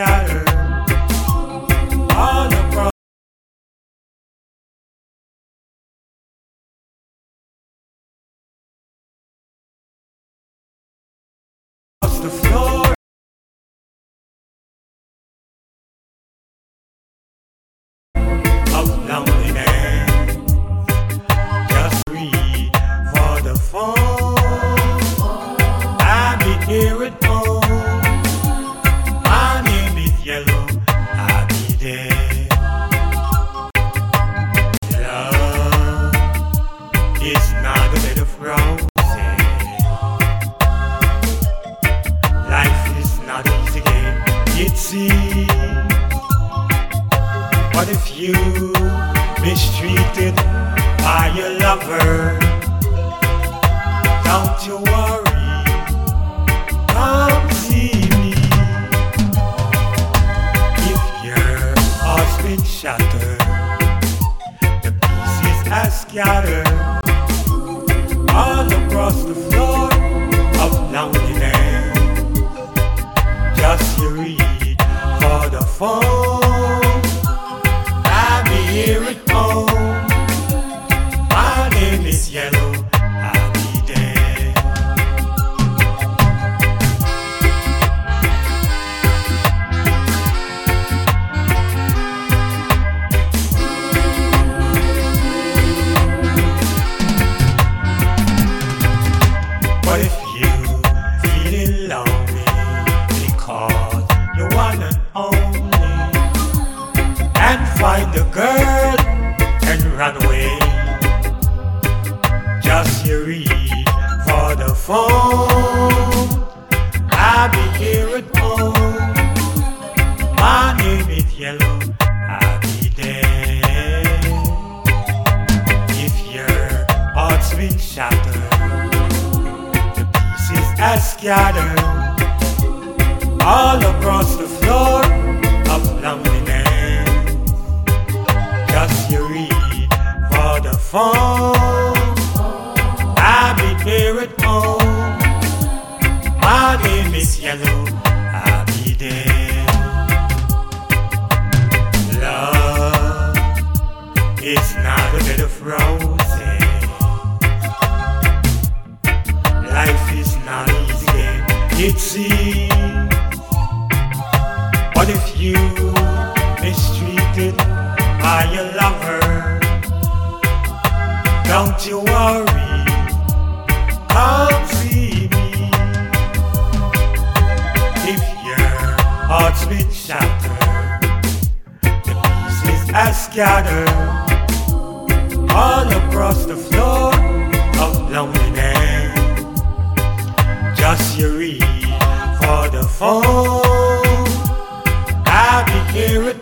got it. scattered all across the floor of loneliness. Just you reach for the phone. I'll be here.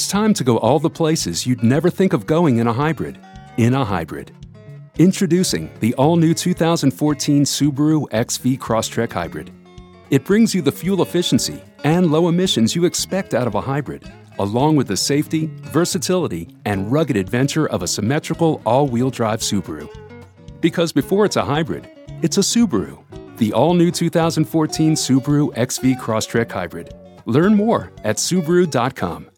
It's time to go all the places you'd never think of going in a hybrid. In a hybrid. Introducing the all new 2014 Subaru XV Crosstrek Hybrid. It brings you the fuel efficiency and low emissions you expect out of a hybrid, along with the safety, versatility, and rugged adventure of a symmetrical all wheel drive Subaru. Because before it's a hybrid, it's a Subaru. The all new 2014 Subaru XV Crosstrek Hybrid. Learn more at Subaru.com.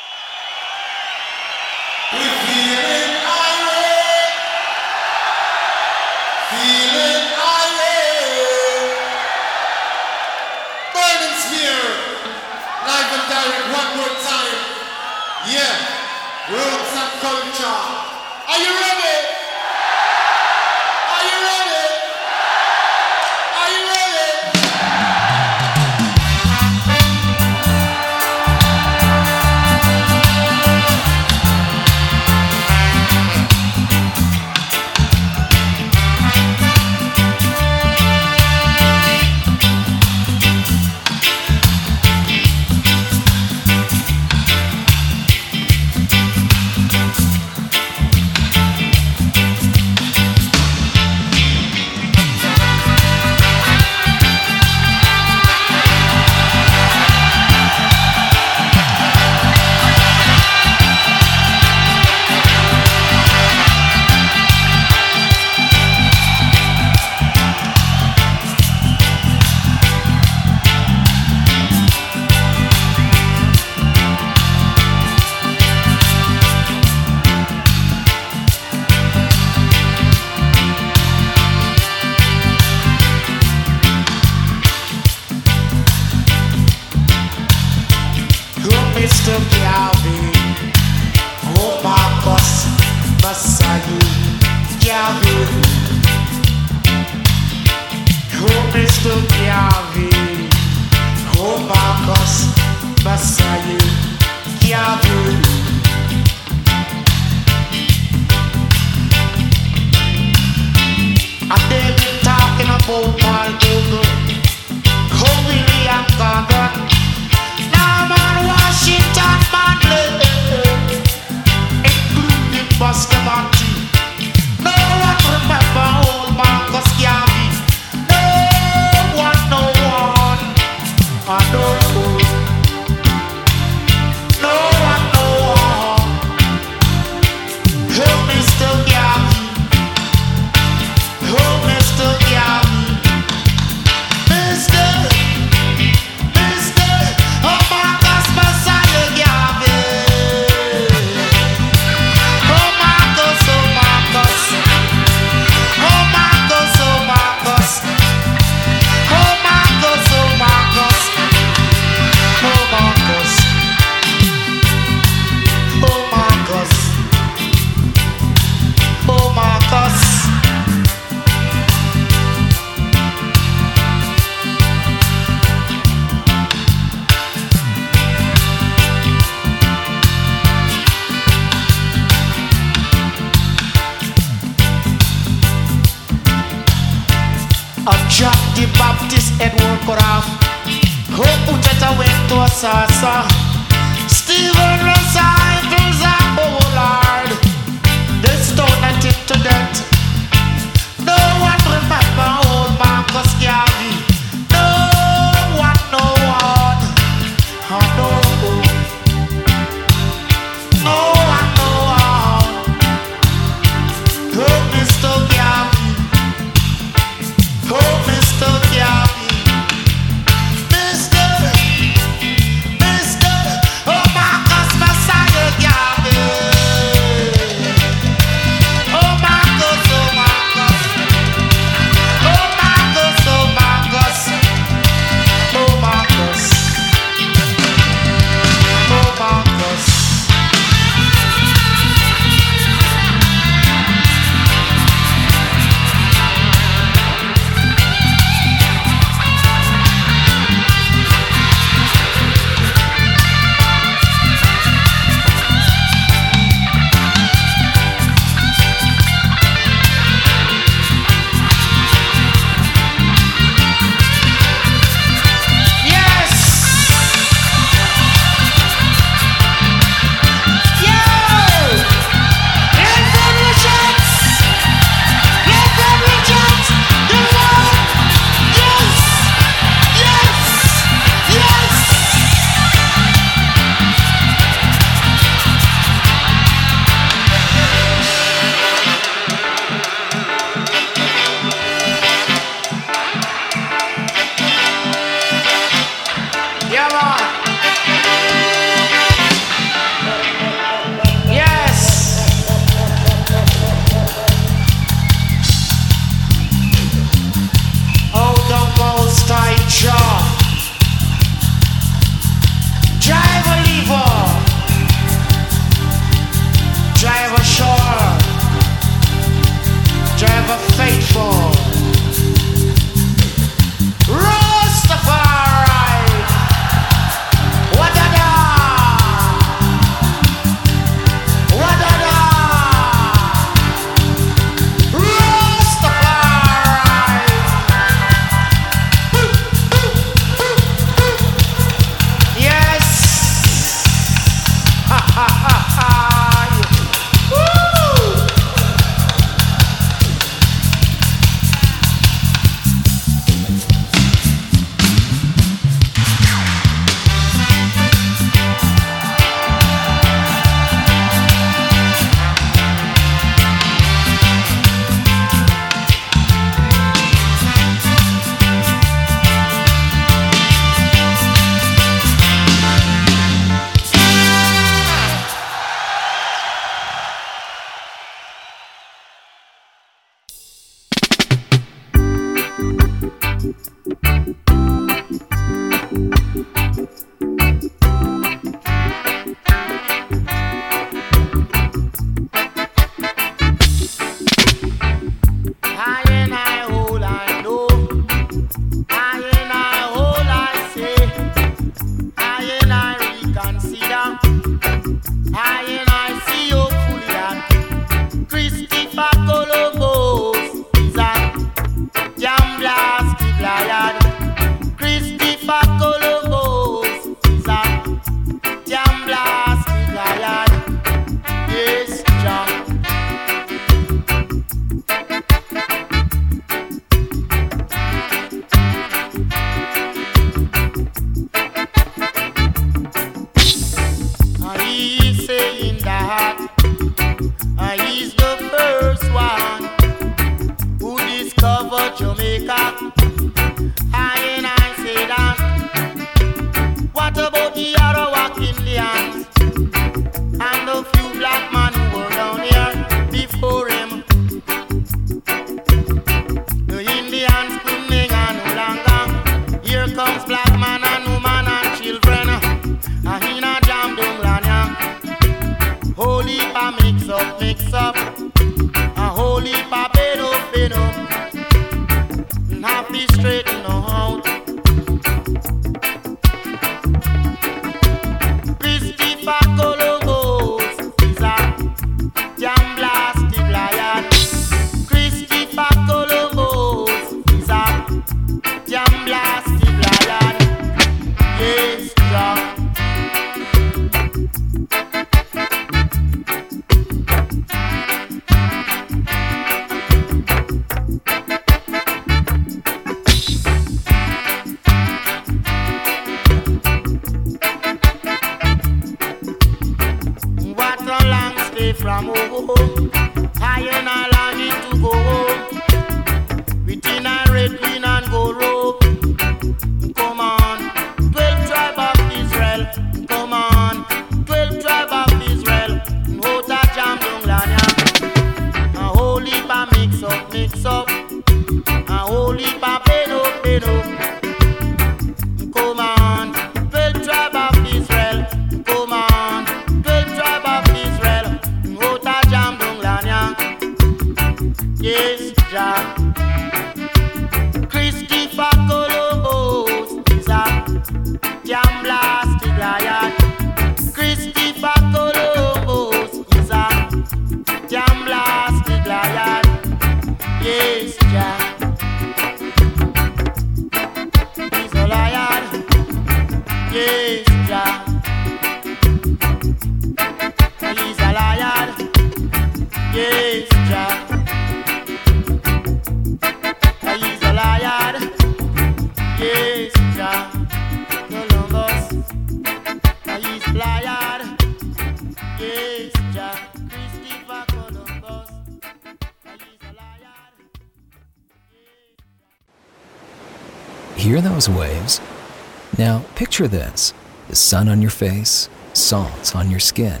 picture this the sun on your face, salt on your skin.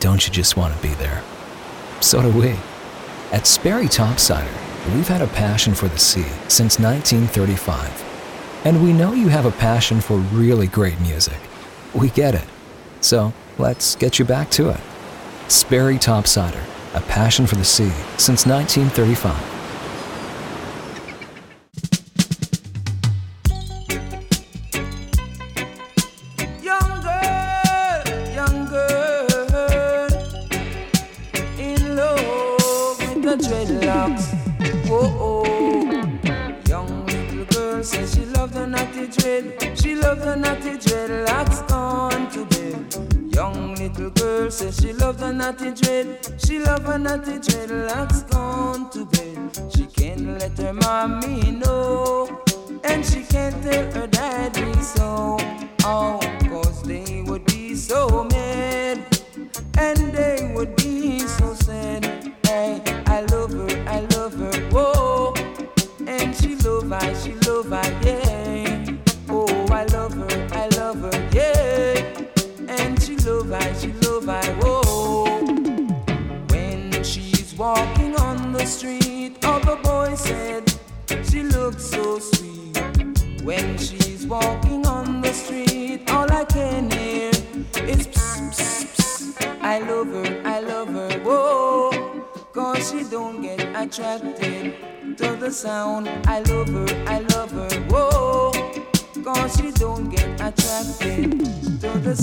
Don't you just want to be there? So do we. At Sperry Topsider, we've had a passion for the sea since 1935. And we know you have a passion for really great music. We get it. So let's get you back to it. Sperry Topsider, a passion for the sea since 1935.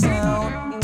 Innocent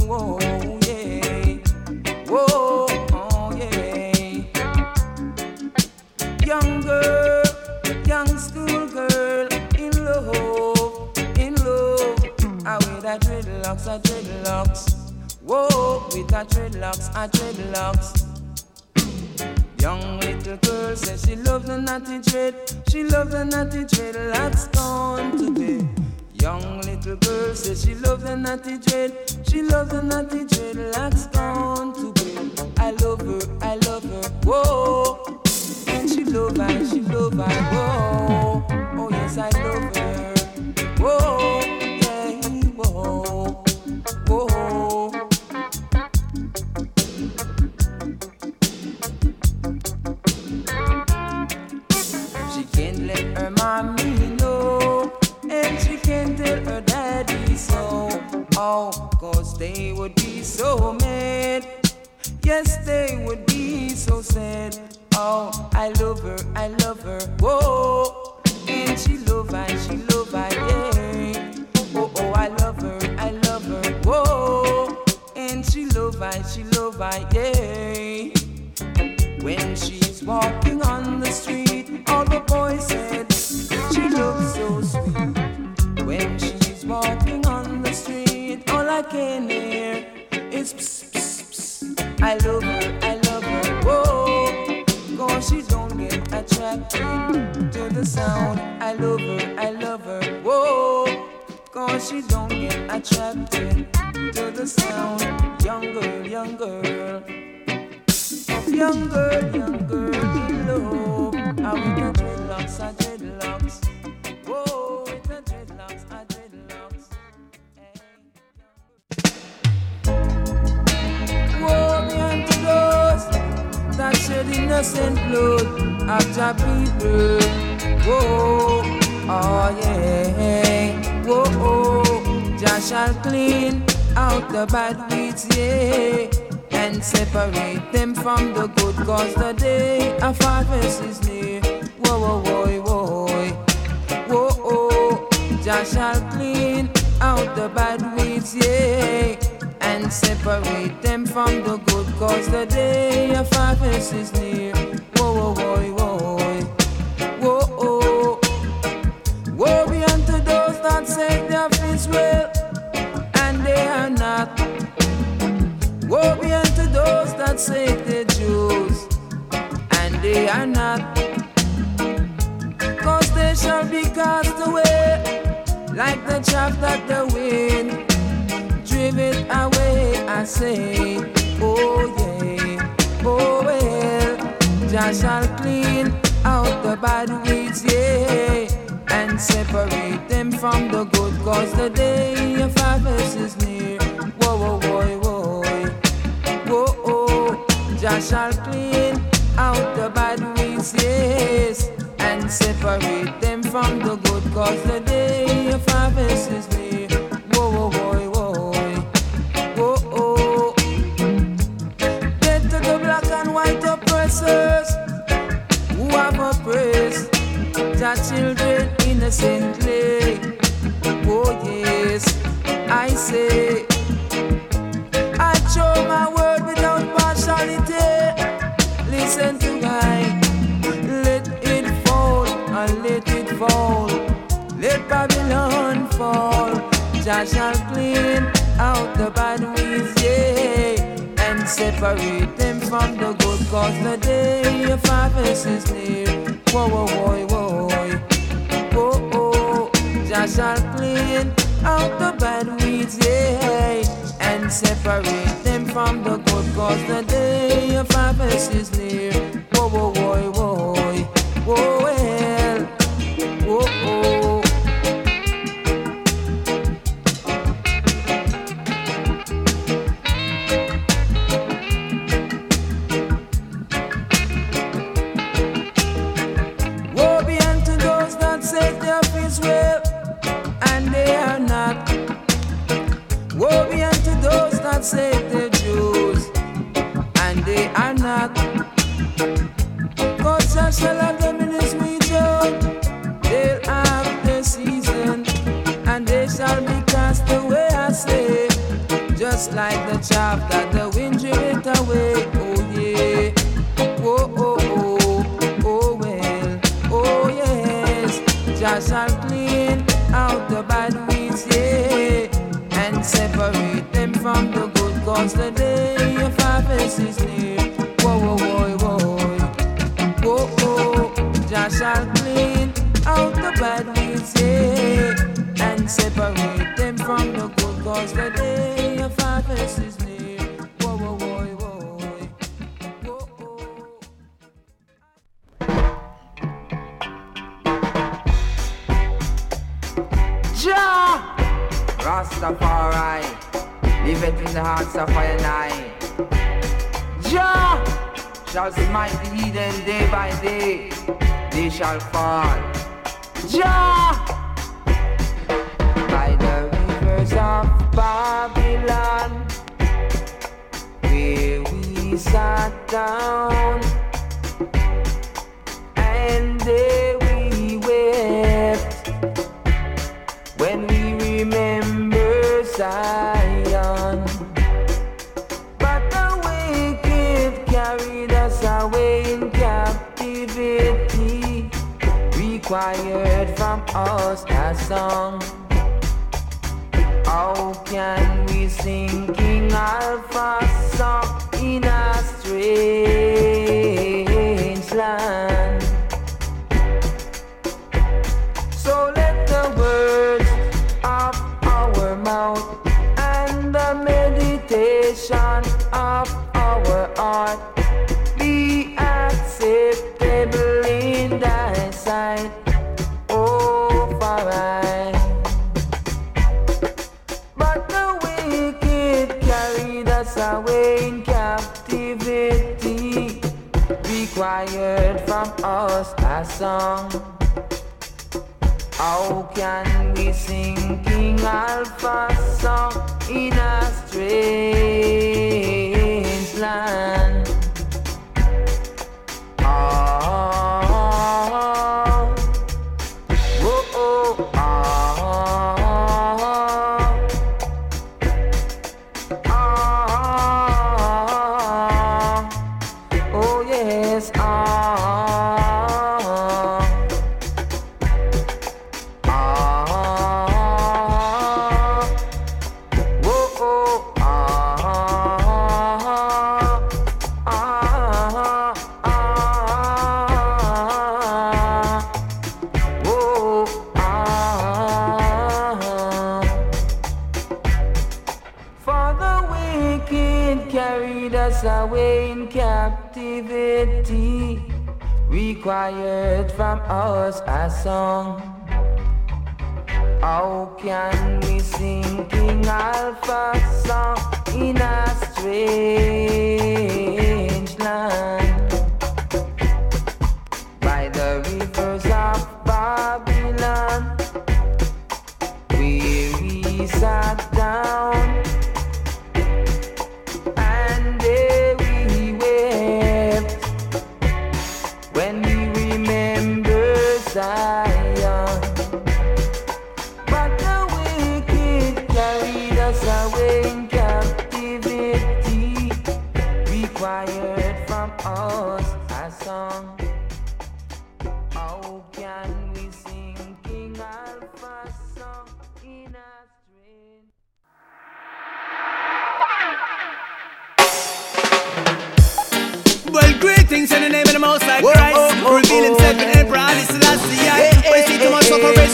I shall clean out the bad weeds, yeah, and separate them from the good, cause the day of harvest is near. Whoa, whoa, whoa, whoa, whoa, oh, Jah shall clean out the bad weeds, yes, and separate them from the good, cause the day of harvest is near. innocently. Oh, yes, I say. I show my word without partiality. Listen to mine. Let it fall, and let it fall. Let Babylon fall. Jah shall clean out the bad ways, yeah, and separate them from the good. Cause the day of harvest is near. Whoa, whoa, whoa. I shall clean out the bad weeds, yeah, and separate them from the good, cause the day of harvest is near. Whoa, whoa, whoa, whoa, whoa.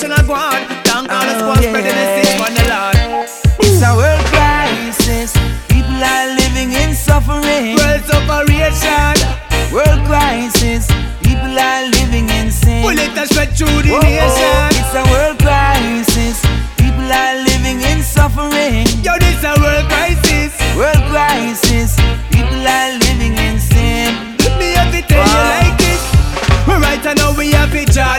Much hey, go on. Thank God it's Oh, one spreading yeah. on the Lord. It's a world crisis. People are living in suffering. World separation. World crisis. People are living in sin. Will it has spread through the oh, nation? it's a world crisis. People are living in suffering. Yo, this a world crisis. World crisis. People are living in sin. Me have to tell you like this. Right now we have to draw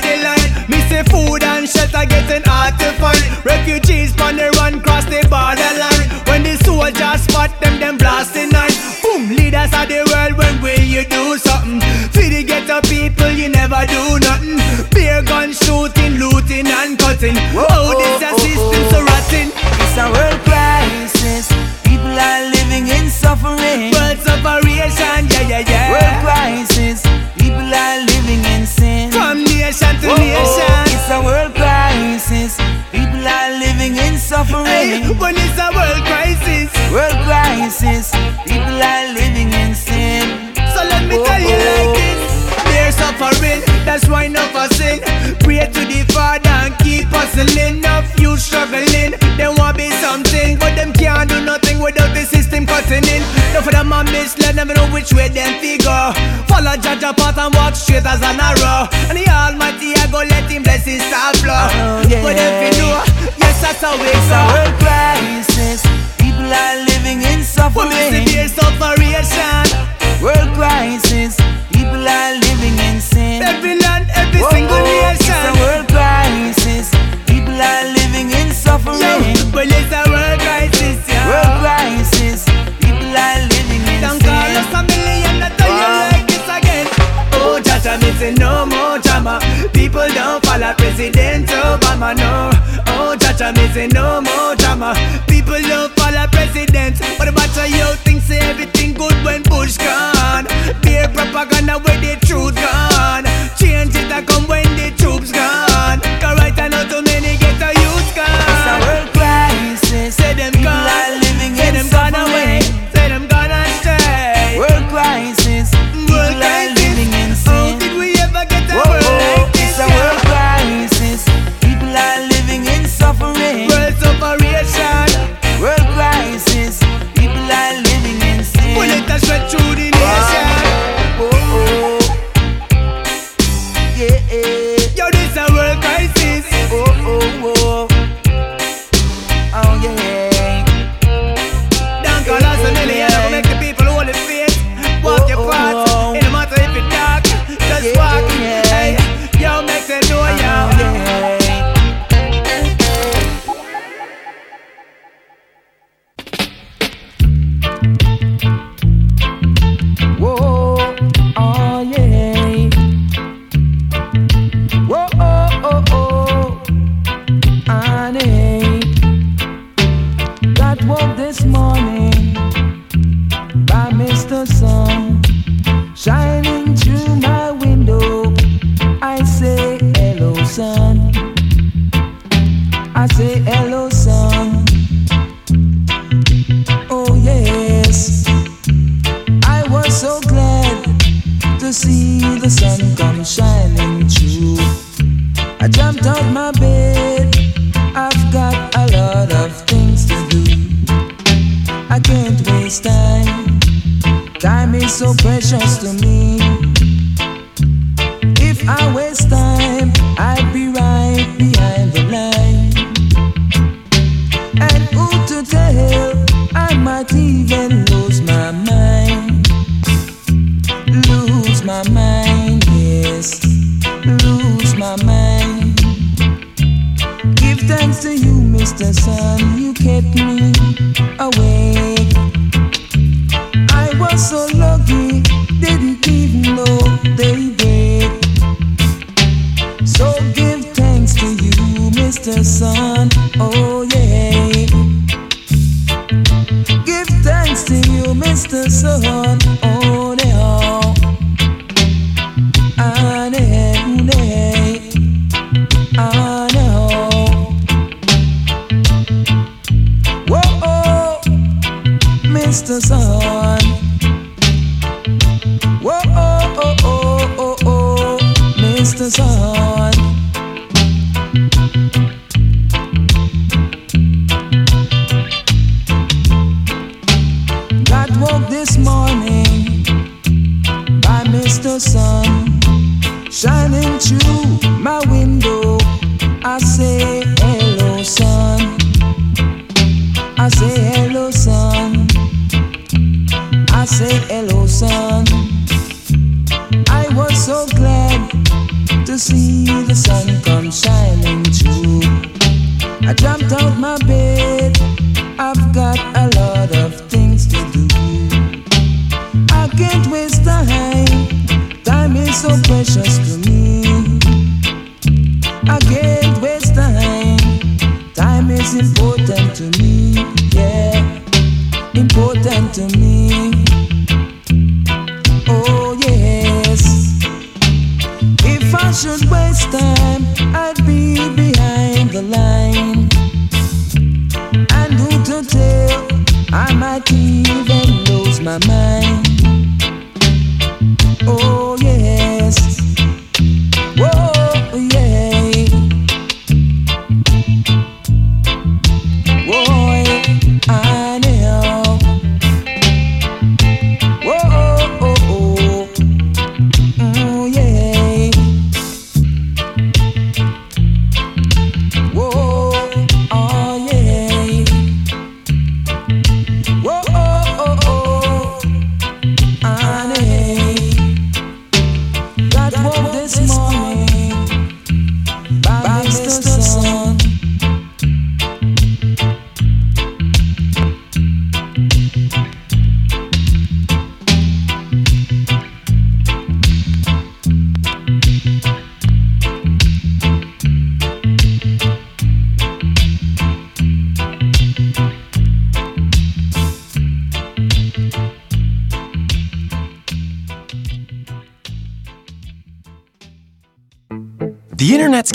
and shelter getting hard to find. Refugees on the run cross the borderline. When the soldiers spot them, them blasting nine. Boom, leaders of the world, when will you do something? For the ghetto people, you never do nothing. Beer gun shooting, looting and cutting. Oh, this a system so rotten. It's a world crisis. People are living in suffering. World separation, yeah, yeah, yeah. World crisis. In Hey, suffering. when it's a world crisis. World crisis. People are living in sin. So let me Oh, tell you oh. oh. like this. They're suffering, that's why enough for sin. Pray to the Father and keep hustling. Enough you struggling, they want be something, but them can't do nothing without the system cutting in. No for them a misled, never know which way them figure. Follow judge apart and walk straight as an arrow. And the Almighty I go let Him blessings start flow. Oh, yeah. But if you know, how it It's world crisis. People are living in When we see suffering. their separation. World crisis. People are living in sin. Every land, every Whoa, single It's a nation. world crisis. People are living in Yo, suffering. well it's a world crisis, yeah. World crisis. People are living in Don't sin. Me say no more drama. People don't follow President Obama, no. Oh, Jaja, me say no more drama. People don't follow President. What about you think say everything good when Bush gone? Beer propaganda where the truth gone. Change it a come when Oh, yes.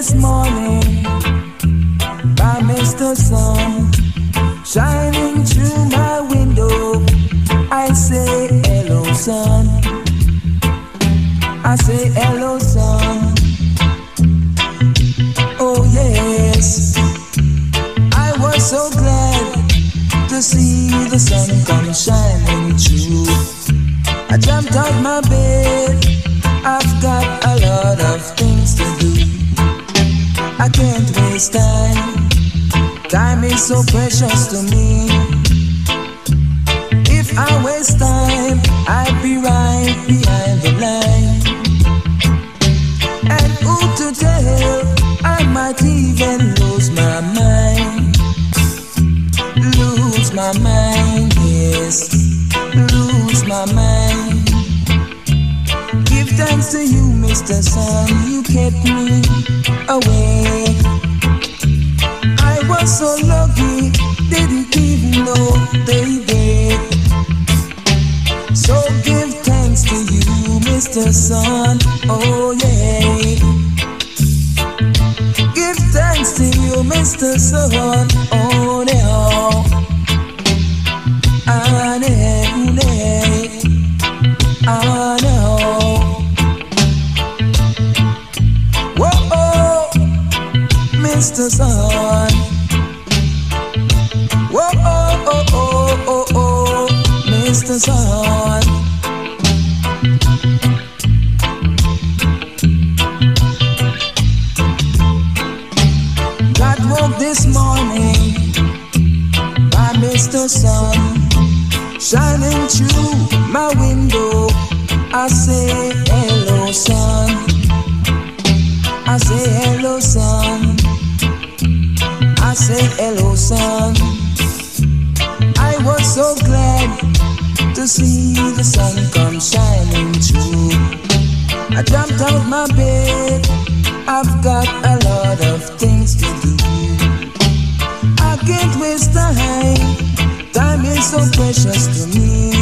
This morning by Mr. Sun shining through my window. I say hello, sun. I say hello, sun. Oh yes. I was so glad to see the sun come shining through. I jumped out my bed. I've got a lot of things. I can't waste time. Time is so precious to me. If I waste time, I'd be right behind the line. And who to tell? I might even lose my mind. Lose my mind, yes. Lose my mind. see Mr. Sun, you kept me awake. I was so lucky, didn't even know they. So give thanks to you, Mr. Sun, oh yeah. Give thanks to you, Mr. Sun, oh yeah. Ah, ah, to sun. Whoa, oh, oh, oh, oh, oh, Mr. Sun. God woke this morning by Mr. Sun, shining through my window. I say, hey. say hello, sun. I was so glad to see the sun come shining through. I jumped out my bed. I've got a lot of things to do. I can't waste time. Time is so precious to me.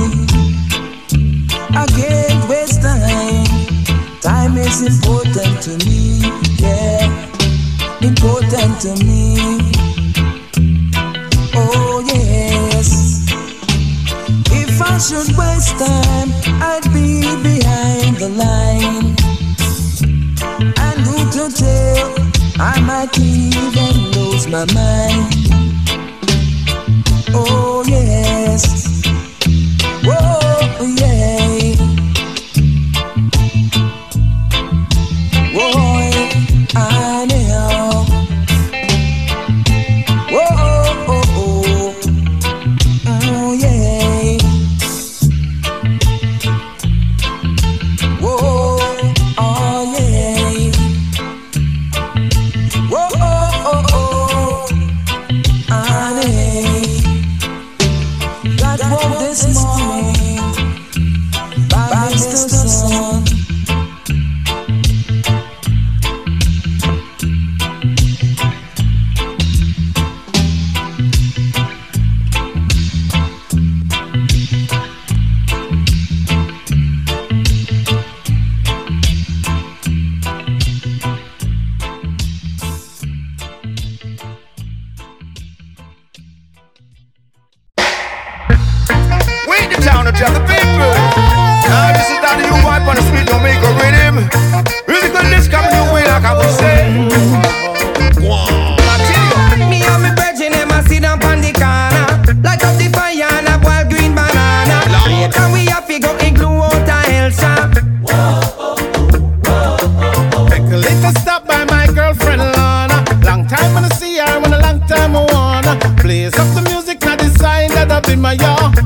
I can't waste time. Time is important to me. Yeah important to me. Oh, yes. If I should waste time, I'd be behind the line. And who to tell, I might even lose my mind. Oh, yeah. my y'all.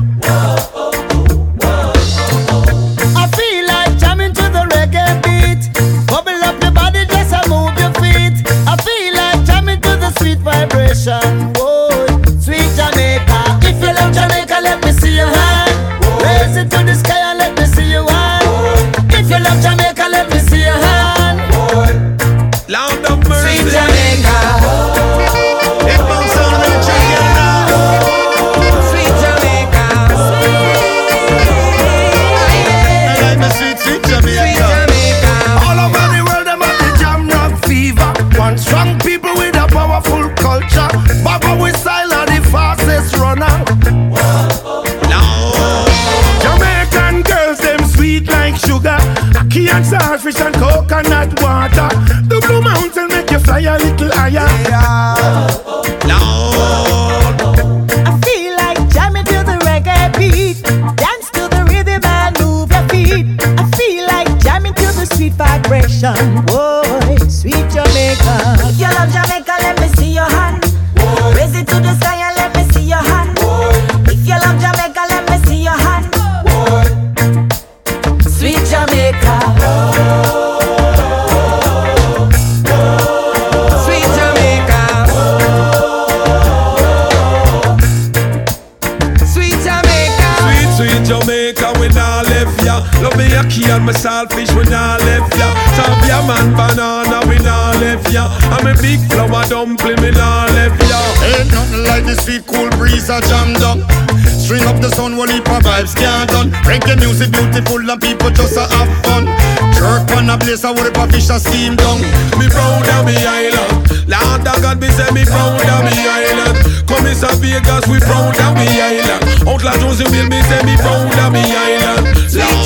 place I want fish a steam down. Me proud of me island. Lord of God, me say me proud of me island. Come in San Vegas, we proud of me island. Out La Jones, me say me proud of me island. Sweet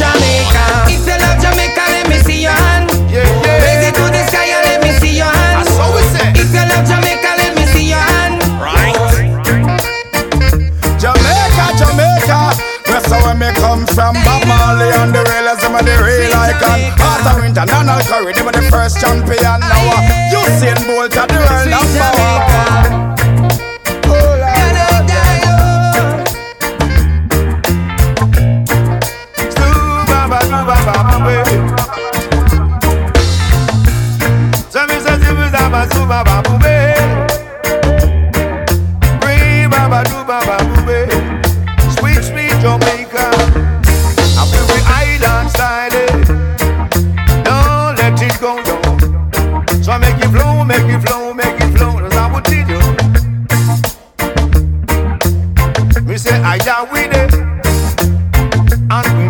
and an alcohol now we there. And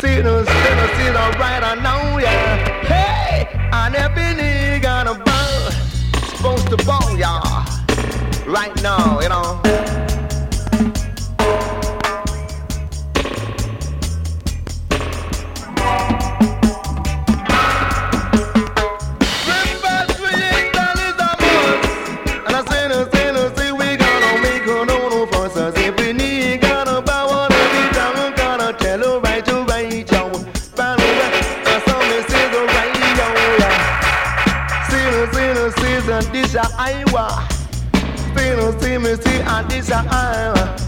Sinners, see the right I know ya. Hey, I never need gonna ball. Supposed to ball ya. Right now, you know. Me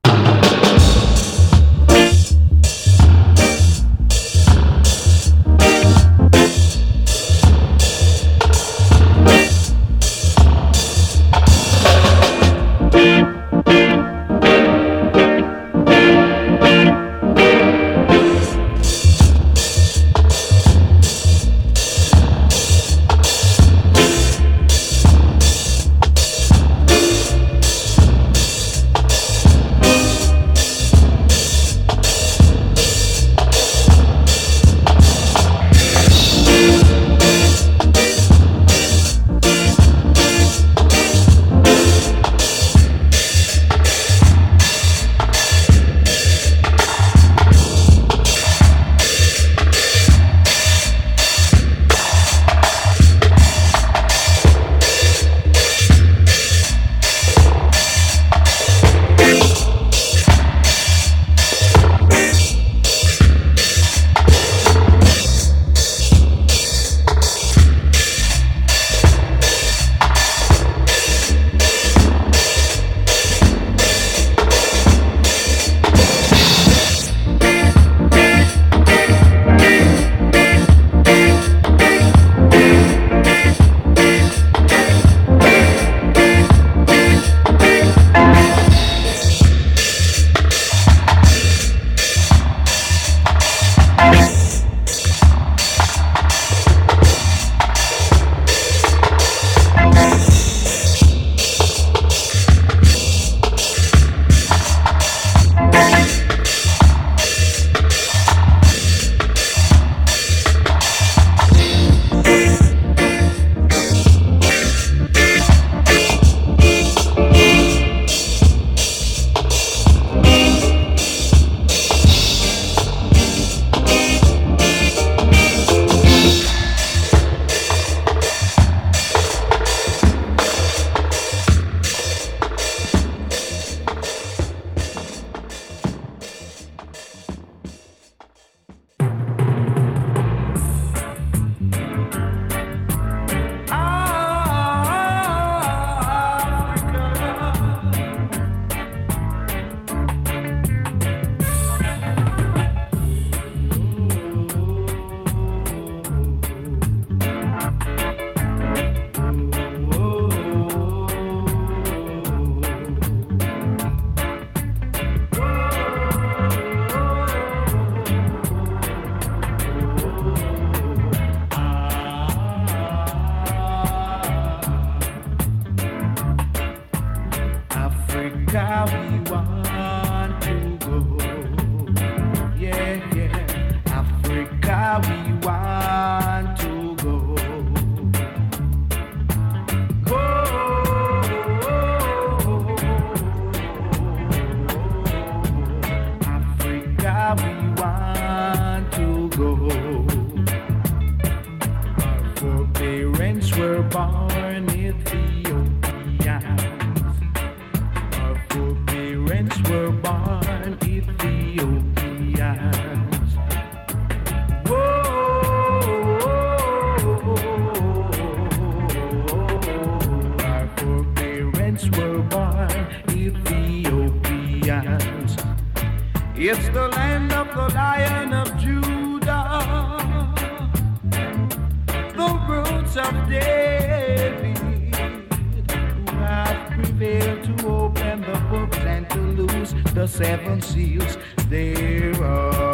were born Ethiopians. Whoa, our foreparents were born Ethiopians. It's the land of the Lion of Judah, the roots of David. the seven seals thereof.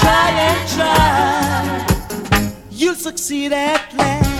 try and try, you'll succeed at last.